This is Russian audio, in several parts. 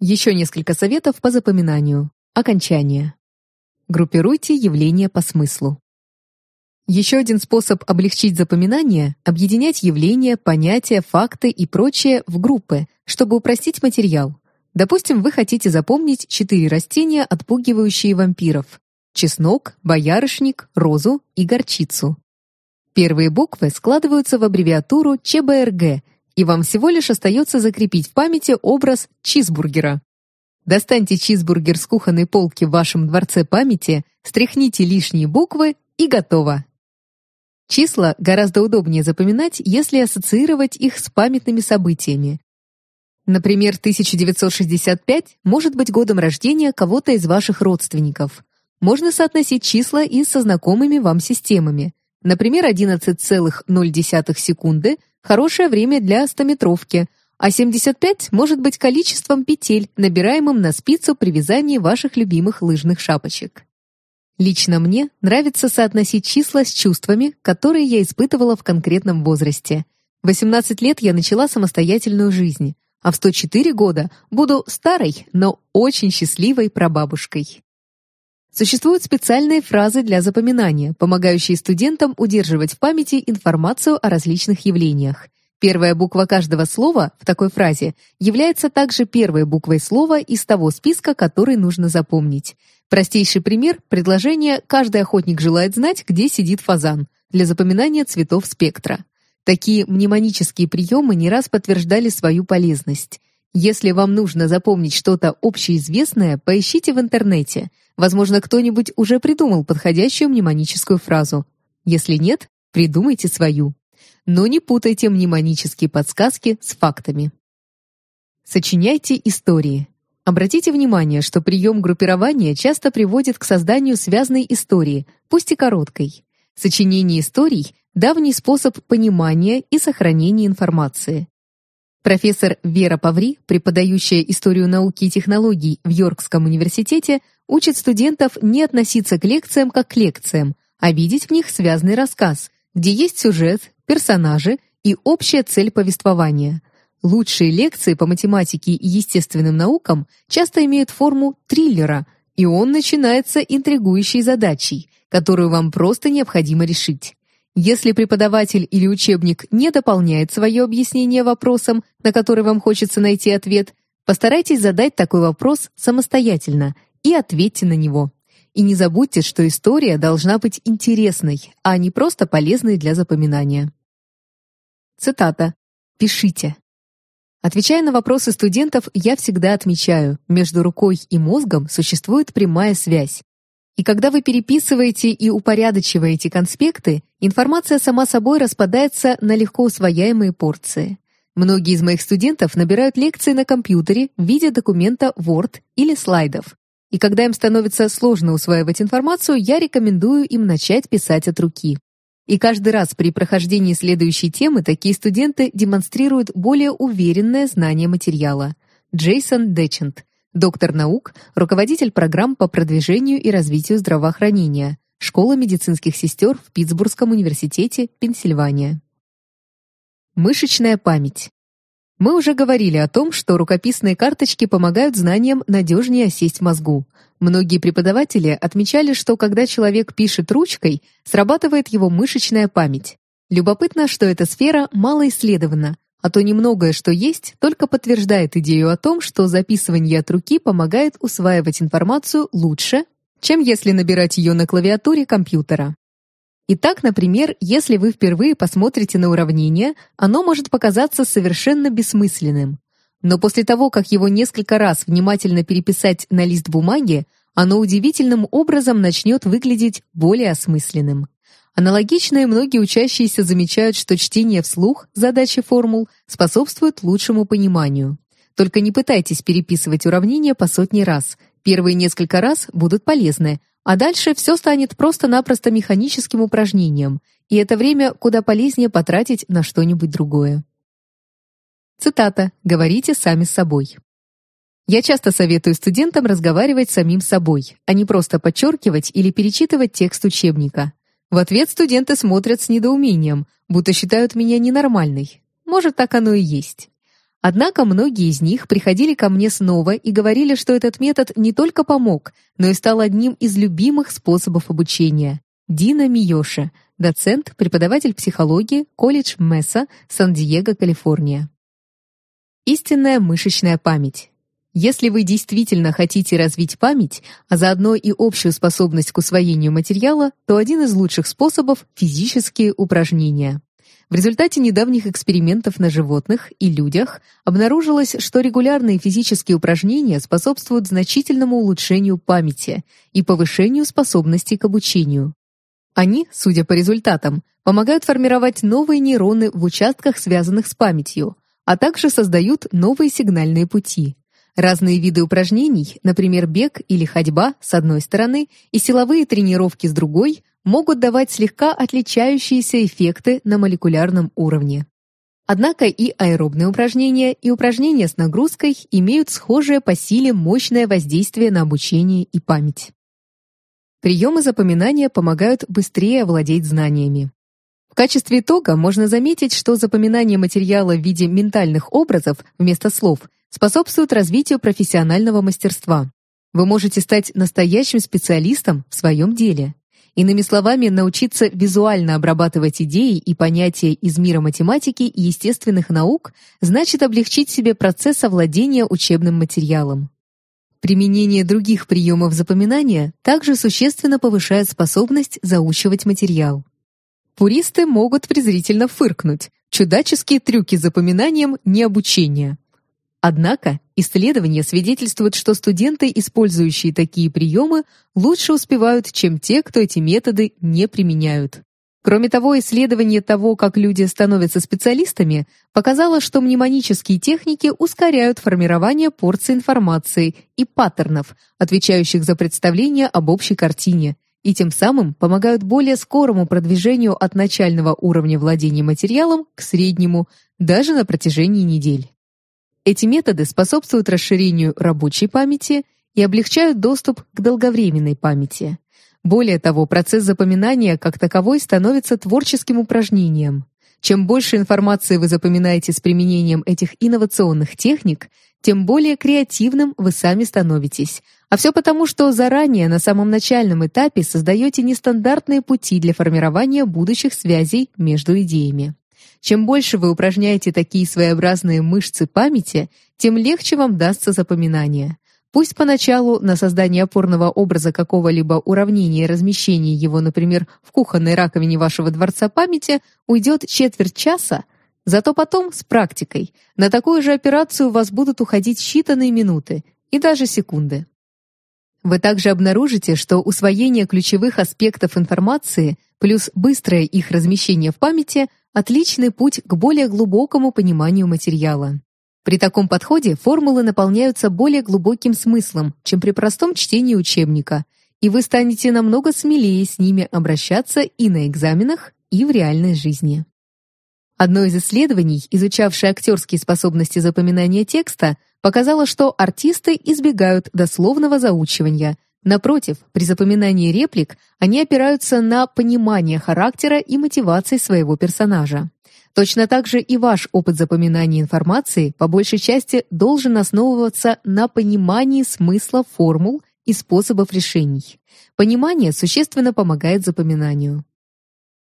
Еще несколько советов по запоминанию. Окончание. Группируйте явления по смыслу. Еще один способ облегчить запоминание – объединять явления, понятия, факты и прочее в группы, чтобы упростить материал. Допустим, вы хотите запомнить четыре растения, отпугивающие вампиров – чеснок, боярышник, розу и горчицу. Первые буквы складываются в аббревиатуру ЧБРГ, и вам всего лишь остается закрепить в памяти образ чизбургера. Достаньте чизбургер с кухонной полки в вашем дворце памяти, стряхните лишние буквы и готово. Числа гораздо удобнее запоминать, если ассоциировать их с памятными событиями. Например, 1965 может быть годом рождения кого-то из ваших родственников. Можно соотносить числа и со знакомыми вам системами. Например, 11,0 секунды хорошее время для стометровки, а 75 может быть количеством петель, набираемым на спицу при вязании ваших любимых лыжных шапочек. Лично мне нравится соотносить числа с чувствами, которые я испытывала в конкретном возрасте. В 18 лет я начала самостоятельную жизнь, а в 104 года буду старой, но очень счастливой прабабушкой. Существуют специальные фразы для запоминания, помогающие студентам удерживать в памяти информацию о различных явлениях. Первая буква каждого слова в такой фразе является также первой буквой слова из того списка, который нужно запомнить. Простейший пример – предложение «Каждый охотник желает знать, где сидит фазан» для запоминания цветов спектра. Такие мнемонические приемы не раз подтверждали свою полезность. Если вам нужно запомнить что-то общеизвестное, поищите в интернете – Возможно, кто-нибудь уже придумал подходящую мнемоническую фразу. Если нет, придумайте свою. Но не путайте мнемонические подсказки с фактами. Сочиняйте истории. Обратите внимание, что прием группирования часто приводит к созданию связанной истории, пусть и короткой. Сочинение историй – давний способ понимания и сохранения информации. Профессор Вера Паври, преподающая историю науки и технологий в Йоркском университете, учит студентов не относиться к лекциям как к лекциям, а видеть в них связанный рассказ, где есть сюжет, персонажи и общая цель повествования. Лучшие лекции по математике и естественным наукам часто имеют форму триллера, и он начинается интригующей задачей, которую вам просто необходимо решить. Если преподаватель или учебник не дополняет свое объяснение вопросом, на который вам хочется найти ответ, постарайтесь задать такой вопрос самостоятельно и ответьте на него. И не забудьте, что история должна быть интересной, а не просто полезной для запоминания. Цитата. «Пишите». Отвечая на вопросы студентов, я всегда отмечаю, между рукой и мозгом существует прямая связь. И когда вы переписываете и упорядочиваете конспекты, информация сама собой распадается на легко усвояемые порции. Многие из моих студентов набирают лекции на компьютере в виде документа Word или слайдов. И когда им становится сложно усваивать информацию, я рекомендую им начать писать от руки. И каждый раз при прохождении следующей темы такие студенты демонстрируют более уверенное знание материала. Джейсон Дечент, доктор наук, руководитель программ по продвижению и развитию здравоохранения, Школа медицинских сестер в Питтсбургском университете, Пенсильвания. Мышечная память. Мы уже говорили о том, что рукописные карточки помогают знаниям надежнее осесть в мозгу. Многие преподаватели отмечали, что когда человек пишет ручкой, срабатывает его мышечная память. Любопытно, что эта сфера мало исследована, а то немногое, что есть, только подтверждает идею о том, что записывание от руки помогает усваивать информацию лучше, чем если набирать ее на клавиатуре компьютера. Итак, например, если вы впервые посмотрите на уравнение, оно может показаться совершенно бессмысленным. Но после того, как его несколько раз внимательно переписать на лист бумаги, оно удивительным образом начнет выглядеть более осмысленным. Аналогично и многие учащиеся замечают, что чтение вслух задачи формул способствует лучшему пониманию. Только не пытайтесь переписывать уравнения по сотни раз. Первые несколько раз будут полезны, а дальше все станет просто-напросто механическим упражнением, и это время куда полезнее потратить на что-нибудь другое. Цитата «Говорите сами с собой». Я часто советую студентам разговаривать с самим собой, а не просто подчеркивать или перечитывать текст учебника. В ответ студенты смотрят с недоумением, будто считают меня ненормальной. Может, так оно и есть. Однако многие из них приходили ко мне снова и говорили, что этот метод не только помог, но и стал одним из любимых способов обучения. Дина Миёша, доцент, преподаватель психологии, колледж Месса, Сан-Диего, Калифорния. Истинная мышечная память. Если вы действительно хотите развить память, а заодно и общую способность к усвоению материала, то один из лучших способов — физические упражнения. В результате недавних экспериментов на животных и людях обнаружилось, что регулярные физические упражнения способствуют значительному улучшению памяти и повышению способностей к обучению. Они, судя по результатам, помогают формировать новые нейроны в участках, связанных с памятью, а также создают новые сигнальные пути. Разные виды упражнений, например, бег или ходьба с одной стороны и силовые тренировки с другой, могут давать слегка отличающиеся эффекты на молекулярном уровне. Однако и аэробные упражнения, и упражнения с нагрузкой имеют схожее по силе мощное воздействие на обучение и память. Приемы запоминания помогают быстрее овладеть знаниями. В качестве итога можно заметить, что запоминание материала в виде ментальных образов вместо слов способствует развитию профессионального мастерства. Вы можете стать настоящим специалистом в своем деле. Иными словами, научиться визуально обрабатывать идеи и понятия из мира математики и естественных наук значит облегчить себе процесс овладения учебным материалом. Применение других приемов запоминания также существенно повышает способность заучивать материал. Пуристы могут презрительно фыркнуть. Чудаческие трюки с запоминанием не обучение. Однако исследования свидетельствуют, что студенты, использующие такие приемы, лучше успевают, чем те, кто эти методы не применяют. Кроме того, исследование того, как люди становятся специалистами, показало, что мнемонические техники ускоряют формирование порций информации и паттернов, отвечающих за представление об общей картине, и тем самым помогают более скорому продвижению от начального уровня владения материалом к среднему, даже на протяжении недель. Эти методы способствуют расширению рабочей памяти и облегчают доступ к долговременной памяти. Более того, процесс запоминания как таковой становится творческим упражнением. Чем больше информации вы запоминаете с применением этих инновационных техник, тем более креативным вы сами становитесь. А все потому, что заранее на самом начальном этапе создаете нестандартные пути для формирования будущих связей между идеями. Чем больше вы упражняете такие своеобразные мышцы памяти, тем легче вам дастся запоминание. Пусть поначалу на создание опорного образа какого-либо уравнения и размещение его, например, в кухонной раковине вашего дворца памяти, уйдет четверть часа, зато потом, с практикой, на такую же операцию у вас будут уходить считанные минуты и даже секунды. Вы также обнаружите, что усвоение ключевых аспектов информации плюс быстрое их размещение в памяти отличный путь к более глубокому пониманию материала. При таком подходе формулы наполняются более глубоким смыслом, чем при простом чтении учебника, и вы станете намного смелее с ними обращаться и на экзаменах, и в реальной жизни. Одно из исследований, изучавшее актерские способности запоминания текста, показало, что артисты избегают дословного заучивания – Напротив, при запоминании реплик они опираются на понимание характера и мотивации своего персонажа. Точно так же и ваш опыт запоминания информации по большей части должен основываться на понимании смысла формул и способов решений. Понимание существенно помогает запоминанию.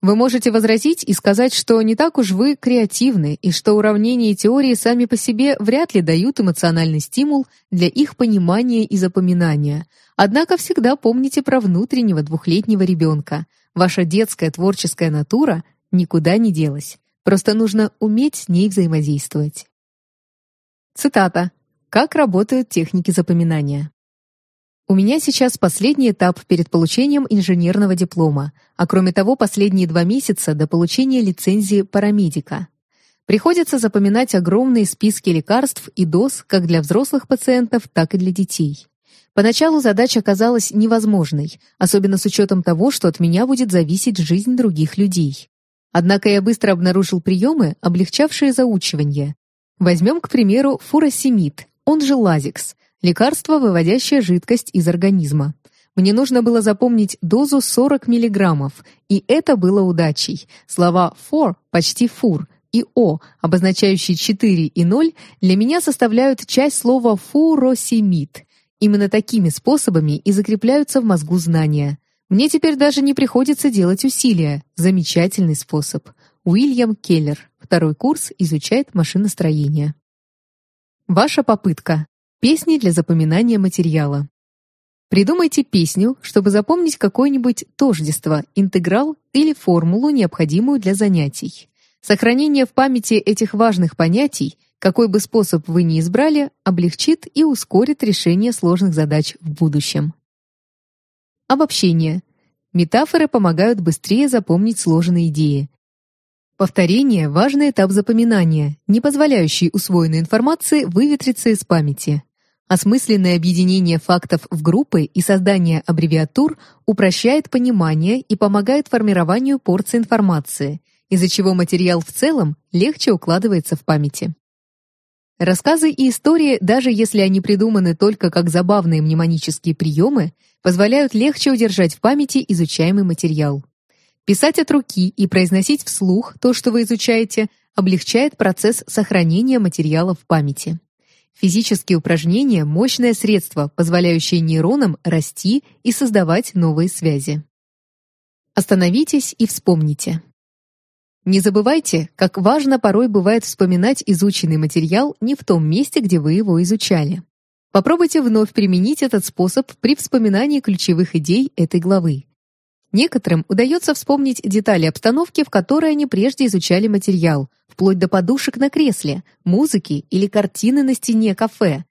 Вы можете возразить и сказать, что не так уж вы креативны и что уравнения и теории сами по себе вряд ли дают эмоциональный стимул для их понимания и запоминания. Однако всегда помните про внутреннего двухлетнего ребенка. Ваша детская творческая натура никуда не делась. Просто нужно уметь с ней взаимодействовать. Цитата. Как работают техники запоминания? У меня сейчас последний этап перед получением инженерного диплома, а кроме того, последние два месяца до получения лицензии парамедика. Приходится запоминать огромные списки лекарств и доз как для взрослых пациентов, так и для детей. Поначалу задача казалась невозможной, особенно с учетом того, что от меня будет зависеть жизнь других людей. Однако я быстро обнаружил приемы, облегчавшие заучивание. Возьмем, к примеру, фуросемид, он же лазикс, лекарство, выводящее жидкость из организма. Мне нужно было запомнить дозу 40 мг, и это было удачей. Слова «for» — почти «фур», и О, обозначающие 4 и 0, для меня составляют часть слова «фуросимид». Именно такими способами и закрепляются в мозгу знания. Мне теперь даже не приходится делать усилия. Замечательный способ. Уильям Келлер. Второй курс изучает машиностроение. Ваша попытка. Песни для запоминания материала. Придумайте песню, чтобы запомнить какое-нибудь тождество, интеграл или формулу, необходимую для занятий. Сохранение в памяти этих важных понятий, какой бы способ вы ни избрали, облегчит и ускорит решение сложных задач в будущем. Обобщение. Метафоры помогают быстрее запомнить сложные идеи. Повторение – важный этап запоминания, не позволяющий усвоенной информации выветриться из памяти. Осмысленное объединение фактов в группы и создание аббревиатур упрощает понимание и помогает формированию порции информации, из-за чего материал в целом легче укладывается в памяти. Рассказы и истории, даже если они придуманы только как забавные мнемонические приемы, позволяют легче удержать в памяти изучаемый материал. Писать от руки и произносить вслух то, что вы изучаете, облегчает процесс сохранения материала в памяти. Физические упражнения – мощное средство, позволяющее нейронам расти и создавать новые связи. Остановитесь и вспомните. Не забывайте, как важно порой бывает вспоминать изученный материал не в том месте, где вы его изучали. Попробуйте вновь применить этот способ при вспоминании ключевых идей этой главы. Некоторым удается вспомнить детали обстановки, в которой они прежде изучали материал, вплоть до подушек на кресле, музыки или картины на стене кафе.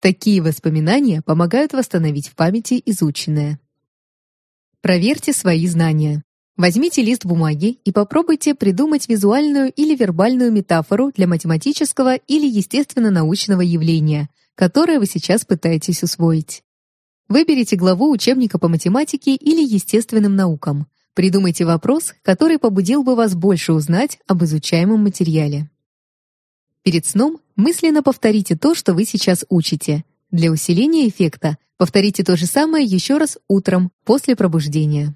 Такие воспоминания помогают восстановить в памяти изученное. Проверьте свои знания. Возьмите лист бумаги и попробуйте придумать визуальную или вербальную метафору для математического или естественно-научного явления, которое вы сейчас пытаетесь усвоить. Выберите главу учебника по математике или естественным наукам. Придумайте вопрос, который побудил бы вас больше узнать об изучаемом материале. Перед сном мысленно повторите то, что вы сейчас учите. Для усиления эффекта повторите то же самое еще раз утром после пробуждения.